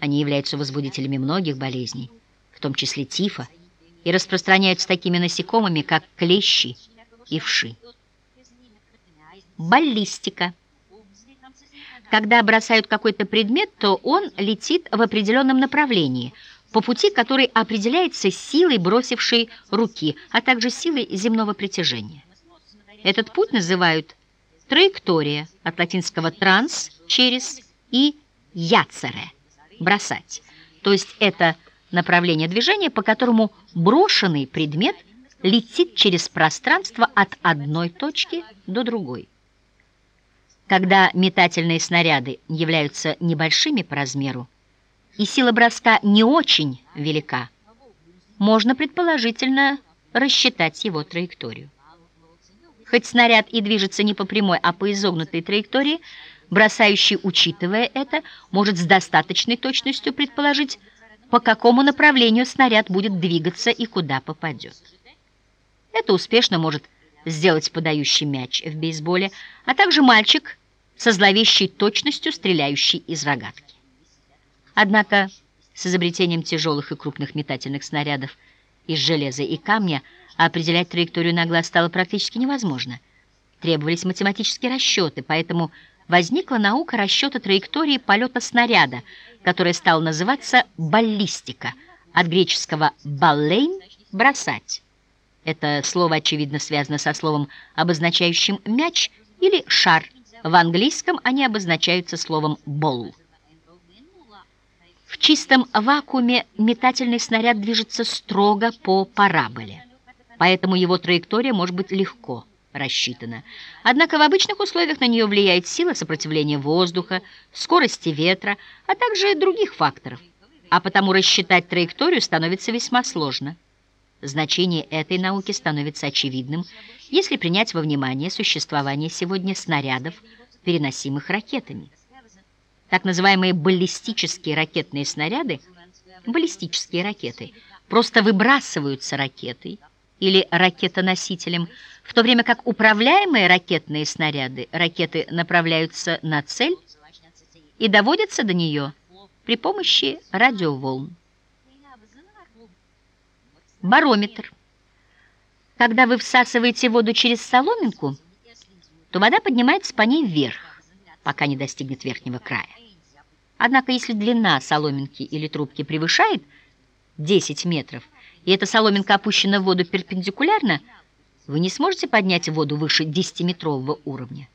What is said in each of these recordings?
Они являются возбудителями многих болезней, в том числе тифа, и распространяются такими насекомыми, как клещи и вши. Баллистика. Когда бросают какой-то предмет, то он летит в определенном направлении, по пути, который определяется силой бросившей руки, а также силой земного притяжения. Этот путь называют траектория, от латинского «транс» — «через» и «яцере» — «бросать». То есть это направление движения, по которому брошенный предмет летит через пространство от одной точки до другой. Когда метательные снаряды являются небольшими по размеру и сила броска не очень велика, можно предположительно рассчитать его траекторию. Хоть снаряд и движется не по прямой, а по изогнутой траектории, бросающий, учитывая это, может с достаточной точностью предположить, по какому направлению снаряд будет двигаться и куда попадет. Это успешно может сделать подающий мяч в бейсболе, а также мальчик со зловещей точностью, стреляющий из рогатки. Однако с изобретением тяжелых и крупных метательных снарядов из железа и камня определять траекторию на глаз стало практически невозможно. Требовались математические расчеты, поэтому возникла наука расчета траектории полета снаряда, которая стала называться баллистика, от греческого «баллейн» — «бросать». Это слово, очевидно, связано со словом, обозначающим «мяч» или «шар». В английском они обозначаются словом «ball». В чистом вакууме метательный снаряд движется строго по параболе, поэтому его траектория может быть легко рассчитана. Однако в обычных условиях на нее влияет сила сопротивления воздуха, скорости ветра, а также других факторов, а потому рассчитать траекторию становится весьма сложно. Значение этой науки становится очевидным, если принять во внимание существование сегодня снарядов, переносимых ракетами. Так называемые баллистические ракетные снаряды, баллистические ракеты, просто выбрасываются ракетой или ракетоносителем, в то время как управляемые ракетные снаряды, ракеты направляются на цель и доводятся до нее при помощи радиоволн. Барометр. Когда вы всасываете воду через соломинку, то вода поднимается по ней вверх, пока не достигнет верхнего края. Однако, если длина соломинки или трубки превышает 10 метров, и эта соломинка опущена в воду перпендикулярно, вы не сможете поднять воду выше 10-метрового уровня,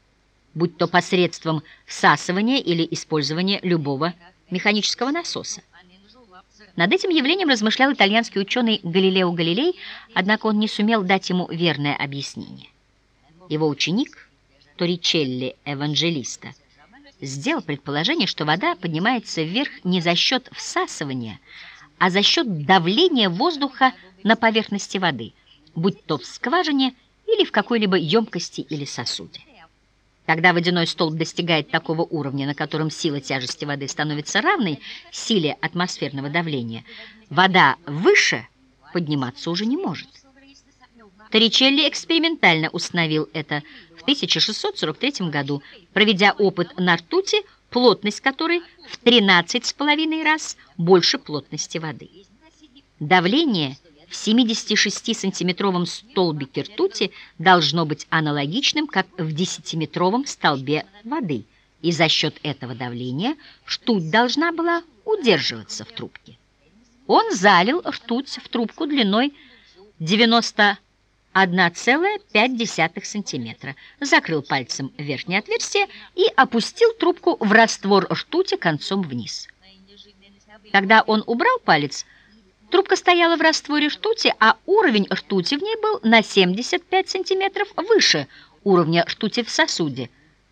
будь то посредством всасывания или использования любого механического насоса. Над этим явлением размышлял итальянский ученый Галилео Галилей, однако он не сумел дать ему верное объяснение. Его ученик, Торричелли Эванжелиста, сделал предположение, что вода поднимается вверх не за счет всасывания, а за счет давления воздуха на поверхности воды, будь то в скважине или в какой-либо емкости или сосуде. Когда водяной столб достигает такого уровня, на котором сила тяжести воды становится равной силе атмосферного давления, вода выше подниматься уже не может. Торричелли экспериментально установил это в 1643 году, проведя опыт на ртути, плотность которой в 13,5 раз больше плотности воды. Давление – в 76-сантиметровом столбике ртути должно быть аналогичным, как в 10-метровом столбе воды, и за счет этого давления ртуть должна была удерживаться в трубке. Он залил ртуть в трубку длиной 91,5 сантиметра, закрыл пальцем верхнее отверстие и опустил трубку в раствор ртути концом вниз. Когда он убрал палец, Трубка стояла в растворе ртути, а уровень ртути в ней был на 75 сантиметров выше уровня ртути в сосуде,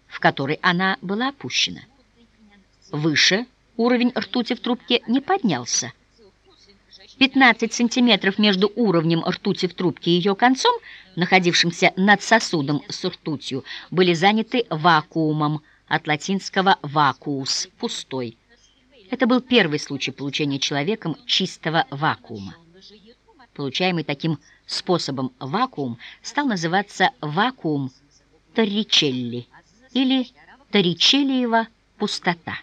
в который она была опущена. Выше уровень ртути в трубке не поднялся. 15 сантиметров между уровнем ртути в трубке и ее концом, находившимся над сосудом с ртутью, были заняты вакуумом, от латинского «вакуус» – «пустой». Это был первый случай получения человеком чистого вакуума. Получаемый таким способом вакуум стал называться вакуум Торричелли или Торричеллиева пустота.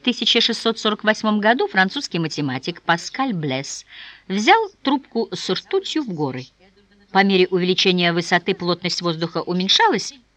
В 1648 году французский математик Паскаль Блесс взял трубку с ртутью в горы. По мере увеличения высоты плотность воздуха уменьшалась,